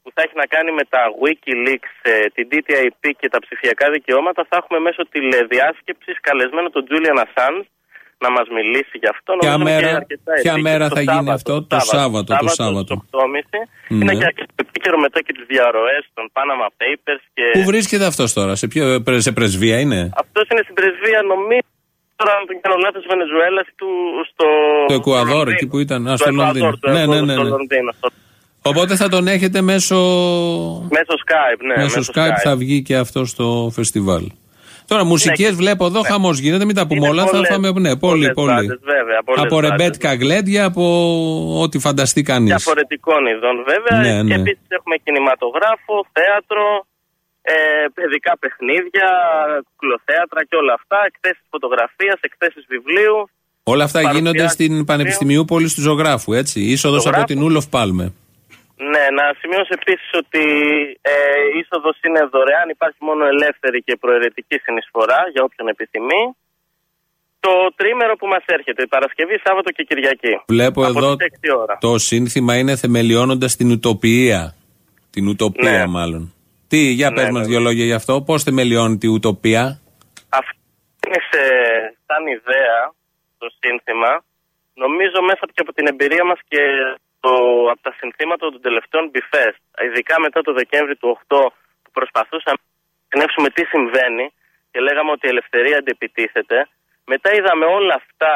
που θα έχει να κάνει με τα Wikileaks, ε, την DTIP και τα ψηφιακά δικαιώματα, θα έχουμε μέσω τηλεδιάσκεψης καλεσμένο τον Julian Assange να μας μιλήσει γι' αυτό. Ποια Νομίζω μέρα- είναι και αρκετά ποια επίκαιρο. μέρα Το θα γίνει Σάββατο, αυτό; Το Σάββατο, το Σάββατο. στις 8.30. Ναι. Είναι και αρκετά επίκαιρο μετά και τις διαρροές των Panama Papers και... Πού βρίσκεται αυτός τώρα, σε, ποιο, σε πρεσβεία είναι; Αυτός είναι στην πρεσβεία νομίζω τώρα αν δεν κάνω λάθος Βενεζουέλας του στο... Το Εκουαδόρ, εκεί που ήταν. Α, στο στο Εκουαδόρ, Λονδίνο. το Ναι, ναι, Εκουαδόρ, ναι. στο ναι. Λονδίνο, στο- Οπότε θα τον έχετε μέσω. Μέσω Skype, ναι. μέσω Skype θα βγει και αυτό στο φεστιβάλ. Τώρα, μουσικές βλέπω εδώ, χαμός γίνεται, μην τα πούμε Ναι. Είναι όλα. Θα πολλές- φάμε. Ναι, πολύ, πολλές πολύ. μπάντες, βέβαια, πολλές από μπάντες. ρεμπέτικα γλέντια, από ό,τι φανταστεί κανείς. Διαφορετικών ειδών βέβαια. Ναι, ναι. Και επίσης έχουμε κινηματογράφο, θέατρο, ε, παιδικά παιχνίδια, κουκλοθέατρα και όλα αυτά. Εκθέσεις φωτογραφίας, εκθέσεις βιβλίου. Όλα αυτά Παρουσιάσεις γίνονται στην βιβλίου. Πανεπιστημίου Πόλη του Ζωγράφου, έτσι. Είσοδος από Ζωγράφου. την Ούλοφ Πάλμε. Ναι, να σημειώσω επίσης ότι ε, η είσοδος είναι δωρεάν. Υπάρχει μόνο ελεύθερη και προαιρετική συνεισφορά για όποιον επιθυμεί. Το τρίμερο που μας έρχεται, η Παρασκευή, Σάββατο και Κυριακή. Βλέπω από εδώ τις 6 ώρα. το σύνθημα είναι θεμελιώνοντας την ουτοπία. Την ουτοπία, Ναι. μάλλον. Τι, για Ναι, πες μας ναι. δύο λόγια γι' αυτό. Πώς θεμελιώνει την ουτοπία; Αυτό είναι σε, σαν ιδέα το σύνθημα. Νομίζω μέσα και από την εμπειρία μας και το, από τα συνθήματα των τελευταίων μπιφές, ειδικά μετά το Δεκέμβρη του 8 που προσπαθούσαμε να ενεύσουμε τι συμβαίνει και λέγαμε ότι η ελευθερία αντιεπιτίθεται, μετά είδαμε όλα αυτά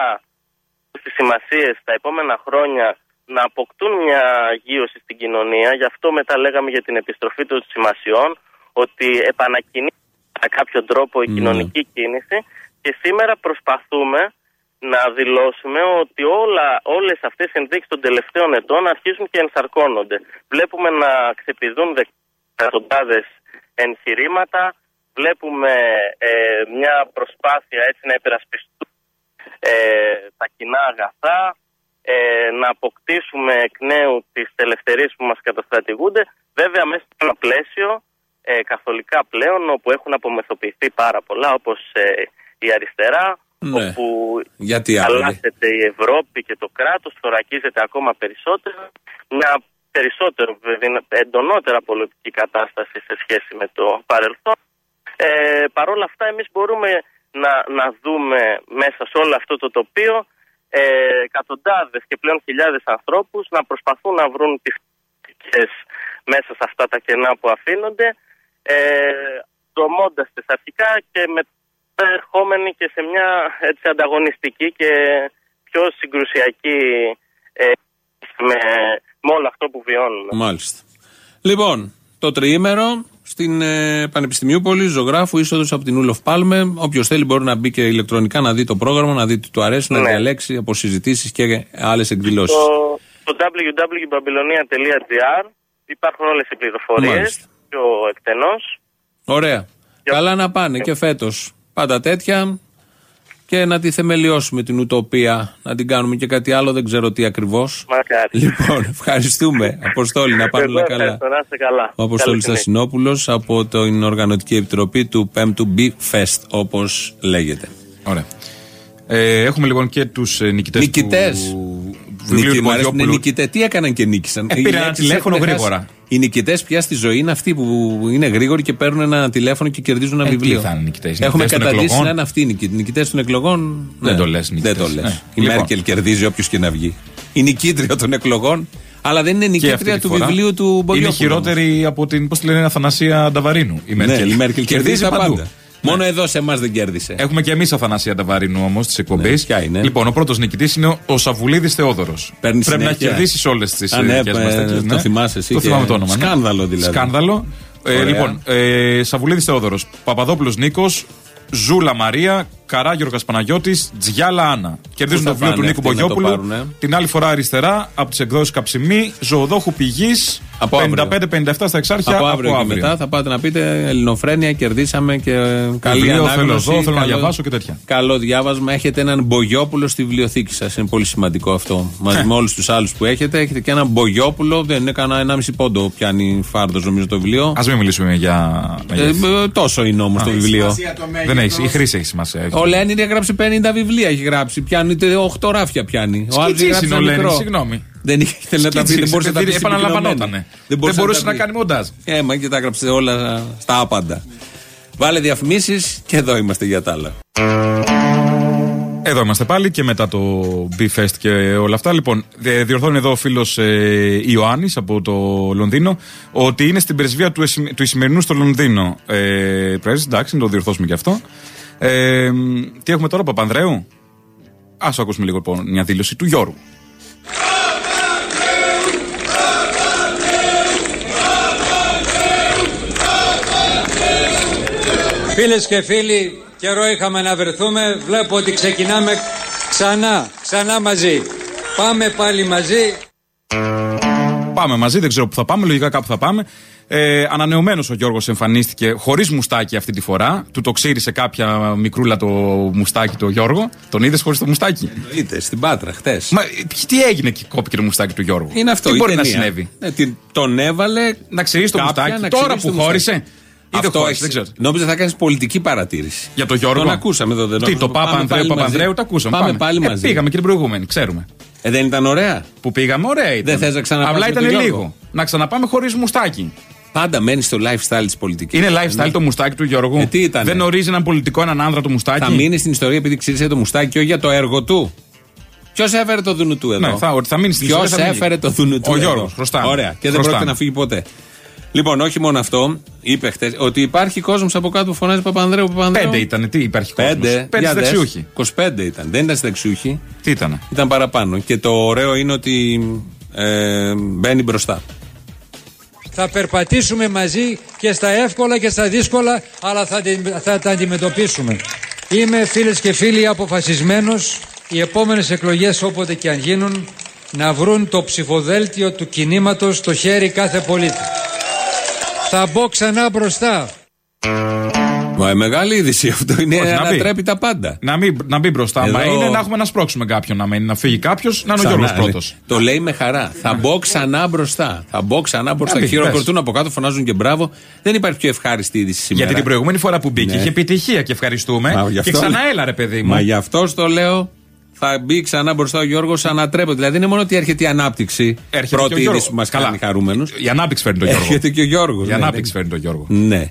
στις σημασίες τα επόμενα χρόνια να αποκτούν μια γύρωση στην κοινωνία. Γι' αυτό μετά λέγαμε για την επιστροφή των σημασιών, ότι επανακινεί κατά κάποιο τρόπο η Ναι. κοινωνική κίνηση και σήμερα προσπαθούμε να δηλώσουμε ότι όλα, όλες αυτές οι ενδείξεις των τελευταίων ετών αρχίζουν και ενσαρκώνονται. Βλέπουμε να ξεπηδούν εκατοντάδες εγχειρήματα, βλέπουμε ε, μια προσπάθεια έτσι να υπερασπιστούν ε, τα κοινά αγαθά, ε, να αποκτήσουμε εκ νέου τις ελευθερίες που μας καταστρατηγούνται, βέβαια μέσα σε ένα πλαίσιο ε, καθολικά πλέον όπου έχουν απομεθοποιηθεί πάρα πολλά όπως ε, η αριστερά, Ναι. όπου Γιατί άλλο. αλλάζεται η Ευρώπη και το κράτος, θωρακίζεται ακόμα περισσότερο, μια περισσότερο, βέβαια, εντονότερα πολιτική κατάσταση σε σχέση με το παρελθόν. Ε, Παρ' όλα αυτά εμείς μπορούμε να, να δούμε μέσα σε όλο αυτό το τοπίο ε, εκατοντάδες και πλέον χιλιάδες ανθρώπους να προσπαθούν να βρουν τις θετικές μέσα σε αυτά τα κενά που αφήνονται ε, δομώντας τις αρχικά και μετά ερχόμενοι και σε μια έτσι ανταγωνιστική και πιο συγκρουσιακή ε, με, με όλο αυτό που βιώνουμε. Μάλιστα. Λοιπόν, το τριήμερο στην ε, Πανεπιστημίου Πόλη Ζωγράφου, είσοδος από την Ούλοφ Πάλμε. Όποιος θέλει μπορεί να μπει και ηλεκτρονικά να δει το πρόγραμμα, να δει τι του αρέσει, να Ναι. διαλέξει από συζητήσεις και άλλες εκδηλώσεις. Το, στο www.babylonia.gr υπάρχουν όλες οι πληροφορίες Μάλιστα. πιο εκτενώς. Ωραία. Καλά να πάνε και φέτος. Πάντα τέτοια. Και να τη θεμελιώσουμε την ουτοπία. Να την κάνουμε και κάτι άλλο, δεν ξέρω τι ακριβώς. Μακάρι. Λοιπόν, (laughs) ευχαριστούμε. Αποστόλη, να πάνε όλα Εγώ καλά. ευχαριστώ, να είστε καλά. Ο Αποστόλης Καλή συνέχεια. Ασυνόπουλο από την Οργανωτική Επιτροπή του 5ου B Fest, όπως λέγεται. Ωραία. Ε, έχουμε λοιπόν και τους νικητές Νικητές. του βιβλίου Νίκη, του μου αρέσει που είναι Μαριόπουλου. νικητές. Τι έκαναν και νίκησαν. Ε, Οι πήραν ένα λέξεις τηλέφωνο έχουν γρήγορα. χάσει. Οι νικητές πια στη ζωή είναι αυτοί που είναι γρήγοροι και παίρνουν ένα τηλέφωνο και κερδίζουν ένα Ε, τι βιβλίο. θα είναι νικητές, Έχουμε νικητές των καταντήσει εκλογών; να είναι αυτοί οι νικητέ. Νικητές των εκλογών. Δεν ναι, το λες Δεν νικητές. το λες. Ναι. Η Λοιπόν. Μέρκελ κερδίζει όποιος και να βγει. Η νικήτρια των εκλογών. Αλλά δεν είναι Και αυτή νικήτρια τη του φορά βιβλίου του Είναι Μπογιόπουλου. χειρότερη από την, πώς τη λένε, Αθανασία Νταβαρίνου. Η Μέρκελ. Ναι, η Μέρκελ κερδίζει τα παντού. πάντα. Μόνο εδώ σε εμάς δεν κέρδισε. Έχουμε και εμείς Αθανασία Νταβαρίνου όμως της εκπομπής. Ναι, ποια είναι; Λοιπόν, ο πρώτος νικητής είναι ο- ο Σαβουλίδης Θεόδωρος. Παίρνει Πρέπει να συνέχεια. κερδίσεις όλες τις Α, ναι, δικές μας ε, τέτοιες. το θυμάσαι εσύ Το και- θυμάμαι το όνομα. ναι. σκάνδαλο δηλαδή. Σκάνδαλο. Ε, Ωραία. λοιπόν, ε, Σαβουλίδης Θεόδωρος, Παπαδόπουλος Νίκος, Ζούλα Μαρία, Καράγιοργα Παναγιώτης, Τζιάλα Άννα. Κερδίζουν θα το βιβλίο του πάνε Νίκου αυτοί να το Μπογιόπουλου. πάρουνε; Την άλλη φορά αριστερά από τις εκδόσεις Καψιμή, Ζωοδόχου Πηγής, Από αύριο. 55-57 στα εξάρχεια. Από αύριο και μετά θα πάτε να πείτε Ελληνοφρένια, κερδίσαμε και ε, καλή Βιβλίο ανάγνωση. θέλω εδώ, θέλω να καλό- διαβάσω και τέτοια. Καλό διάβασμα. Έχετε έναν Μπογιόπουλο στη βιβλιοθήκη σας. Είναι πολύ σημαντικό αυτό. Μαζί με όλους τους άλλους που έχετε, έχετε και έναν Μπογιόπουλο. Δεν είναι κανένα 1,5 πόντο πιάνει φάρδος νομίζω το βιβλίο. Α μην μιλήσουμε για. Ε, μεγέθη. ε, τόσο είναι όμως το Α, βιβλίο. Δεν έχει. Η χρήση έχει σημασία. Έχει. Ο Λένιν έγραψε 50 βιβλία. Έχει γράψει. Πιάνει 8 ράφια πιάνει. Ο άλλος Σκητσής γράψε είναι ο ένα Λένιν, μικρό. συγγνώμη. Δεν ήθελε να τα πει, Σκητσής, δεν μπορούσε να τα πει. επειδή επαναλαμβανότανε. Δεν μπορούσε να κάνει μοντάζ. Ε, μα και τα έγραψε όλα στα άπαντα. Βάλε διαφημίσεις και εδώ είμαστε για τα άλλα. Εδώ είμαστε πάλι και μετά το B-Fest και όλα αυτά. Λοιπόν, ε, διορθώνει εδώ ο φίλος ε, Ιωάννης από το Λονδίνο ότι είναι στην πρεσβεία του, εσημ- του Ισημερινού στο Λονδίνο. Ε, πρέσβης, εντάξει, να το διορθώσουμε και αυτό. Ε, τι έχουμε τώρα, Παπανδρέου; Α ακούσουμε λίγο λοιπόν μια δήλωση του Γιώργου. Φίλες και φίλοι, καιρό είχαμε να βρεθούμε. Βλέπω ότι ξεκινάμε ξανά, ξανά μαζί. Πάμε πάλι μαζί. Πάμε μαζί, δεν ξέρω που θα πάμε, λογικά κάπου θα πάμε. Ε, Ανανεωμένος ο Γιώργος εμφανίστηκε χωρίς μουστάκι αυτή τη φορά. Του το ξύρισε κάποια μικρούλα το μουστάκι το Γιώργο. Τον είδες χωρίς το μουστάκι; Είτε στην Πάτρα χτες. Μα ε, τι έγινε και κόπηκε το μουστάκι του Γιώργου; Είναι αυτό. Τι η μπορεί να ταινία. συνέβη; Ε, τι- τον έβαλε. Να ξυρίσει το κάποια μουστάκι να τώρα ξυρίσει που το χώρισε; μουστάκι. Ή δεν Αυτό χώρισε, έχεις- δεν ξέρω. Νόμιζα θα κάνεις πολιτική παρατήρηση. Για το Γιώργο; Τον ακούσαμε εδώ, δεν Τι, νόμιζα. το Πάπα Πάμε Ανδρέου πάλι Παπανδρέου, μαζί. το ακούσαμε. Πάμε πάλι Ε, μαζί. πήγαμε και την προηγούμενη, ξέρουμε. Ε, δεν ήταν ωραία; Που πήγαμε, ωραία ήταν. Δεν θες να ξαναπάς Απλά με ήταν τον Γιώργο; λίγο. Να ξαναπάμε χωρίς μουστάκι. Πάντα μένει στο lifestyle της πολιτικής. Είναι lifestyle το μουστάκι του Γιώργου. Ε, τι ήτανε; Δεν ορίζει έναν πολιτικό, έναν άνδρα το μουστάκι. Θα μείνεις στην ιστορία επειδή ξύρισε το μουστάκι και όχι για το έργο του. Ποιος έφερε το δουνουτού εδώ; Ναι, θα- ότι θα μείνεις στην Ποιος ιστορία, θα μείνεις. έφερε το δουνουτού Ο εδώ; Γιώργος, χρωστάμε. Ωραία. Και δεν Χρωστάμε. πρόκειται να φύγει ποτέ. Λοιπόν, όχι μόνο αυτό, είπε χτε ότι υπάρχει κόσμος από κάτω που φωνάζει Παπανδρέου. Παπανδρέου. Πέντε ήταν, τι υπάρχει κόσμος; Πέντε. Πέντε Για δες. συνταξιούχοι. 25 ήταν. Δεν ήταν συνταξιούχοι. Τι ήταν. Ήταν παραπάνω. Και το ωραίο είναι ότι ε, μπαίνει μπροστά. Θα περπατήσουμε μαζί και στα εύκολα και στα δύσκολα, αλλά θα, την- θα τα αντιμετωπίσουμε. Είμαι φίλες και φίλοι αποφασισμένος οι επόμενες εκλογές όποτε και αν γίνουν να βρουν το ψηφοδέλτιο του κινήματος στο χέρι κάθε πολίτη. Θα μπω ξανά μπροστά. Μα, ε, μεγάλη είδηση αυτό. Είναι Όχι, να μπει. ανατρέπει τα πάντα. Να μην, να μπει μπροστά. Εδώ- Μα είναι να έχουμε να σπρώξουμε κάποιον να μένει. Να φύγει κάποιος, να είναι ο Ξανά, Γιώργος ναι. πρώτος. Το λέει με χαρά. Θα μπω ξανά μπροστά. Θα μπω ξανά μπροστά. μπει, Χειροκροτούν από κάτω, φωνάζουν και μπράβο. Δεν υπάρχει πιο ευχάριστη είδηση σήμερα. Γιατί την προηγούμενη φορά που μπήκε Ναι. είχε επιτυχία και ευχαριστούμε. Μα, γι' και αυτό- ξανά έλα, ρε παιδί μου. Μα γι' αυτό το λέω. Θα μπει ξανά μπροστά ο Γιώργος, ανατρέπεται. Δηλαδή είναι μόνο ότι έρχεται η ανάπτυξη. Έρχεται πρώτη και ο Γιώργος. είδηση που μας Καλά. κάνει χαρούμενους. Η ανάπτυξη φέρνει τον Γιώργο. Έρχεται και ο Γιώργος. Η ανάπτυξη φέρνει τον Γιώργο. Ναι.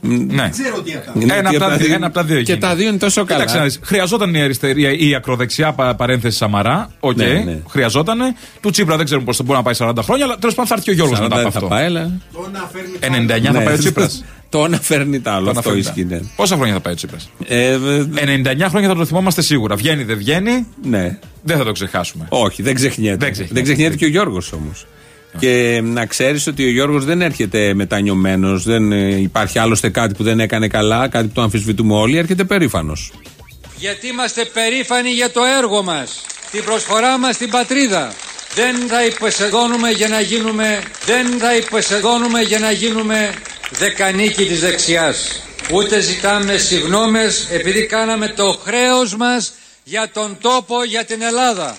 Ναι. Ξέρω τι αυτά. Είναι Ένα και από, τα, τα δύο- δύο- ένα από τα δύο Και γίνεται. τα δύο είναι τόσο καλά. Κοίταξε να δεις. Χρειαζόταν η αριστερή ή η ακροδεξιά πα- παρένθεση Σαμαρά. Οκ. Ναι, ναι. Χρειαζόταν. Του Τσίπρα δεν ξέρουμε πώς θα μπορεί να πάει 40 χρόνια, αλλά τέλος πάντων θα έρθει και ο Γιώργος 40 μετά από δεν θα αυτό. πάει, αλλά. 99 θα Ναι, πάει ο Τσίπρας. (laughs) Το να φέρνει τα άλλο. Αυτό ισχύει. ναι. Πόσα χρόνια θα πάει ο Τσίπρα. Ε, ε, 99 χρόνια θα το θυμόμαστε σίγουρα. Βγαίνει, δεν βγαίνει, ναι. δεν θα το ξεχάσουμε. Όχι, δεν ξεχνιέται. Δεν ξεχνιέται. ξεχνιέται και ο Γιώργος όμως. Και να ξέρεις ότι ο Γιώργος δεν έρχεται μετανιωμένος, δεν ε, υπάρχει άλλωστε κάτι που δεν έκανε καλά, κάτι που το αμφισβητούμε όλοι, έρχεται περήφανος. Γιατί είμαστε περήφανοι για το έργο μας, την προσφορά μας στην πατρίδα, Δεν θα υπεσεδώνουμε για να γίνουμε, δεν θα υπεσεδώνουμε για να γίνουμε δεκανίκη της δεξιάς. Ούτε ζητάμε συγνώμες επειδή κάναμε το χρέος μας για τον τόπο, για την Ελλάδα.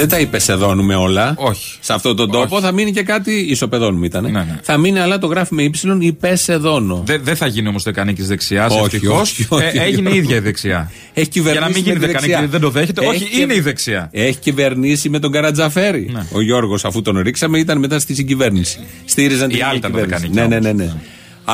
Δεν τα υπεσεδώνουμε όλα. Όχι. Σε αυτόν τον τόπο θα μείνει και κάτι. Ισοπεδώνουμε ήταν. Ναι, ναι. Θα μείνει, αλλά το γράφει με ύψιλον υπεσεδώνω. Δεν δεν θα γίνει όμως δεκανίκη δεξιά. Όχι, Ευτυχώς. όχι, όχι. έγινε η ίδια η δεξιά. Έχει κυβερνήσει. Για να μην με γίνει τη δεκανίκη, δεξιά. δεν το δέχεται. Έχει Όχι, και- είναι η δεξιά. Έχει κυβερνήσει με τον Καρατζαφέρη. Ο Γιώργος, αφού τον ρίξαμε, ήταν μετά στη συγκυβέρνηση. Στήριζαν την Η άλλη ήταν κυβέρνηση. δεκανίκη Ναι, ναι, ναι, ναι.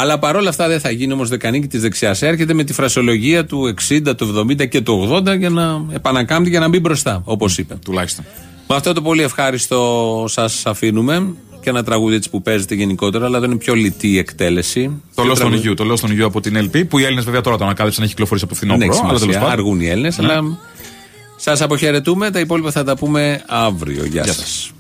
Αλλά παρόλα αυτά δεν θα γίνει όμως δεκανίκη της δεξιάς. Έρχεται με τη φρασολογία του 60, του 70 και του 80 για να επανακάμπτει για να μπει μπροστά, όπως είπε. Τουλάχιστον. Με αυτό το πολύ ευχάριστο σας αφήνουμε και ένα τραγούδι έτσι που παίζεται γενικότερα, αλλά δεν είναι πιο λιτή η εκτέλεση. Το Ποιο λέω στον τραγούδι; Υγιού, το λέω στον Υγιού από την LP που οι Έλληνες βέβαια τώρα το ανακάλυψαν, έχει κυκλοφορήσει από Δεν έχει φθινόπωρο. αλλά τέλος σημασία, πάντων. αργούν οι Έλληνες, Ναι. αλλά σας αποχαιρετούμε. Τα υπόλοιπα θα τα πούμε αύριο. Γεια, Γεια σας.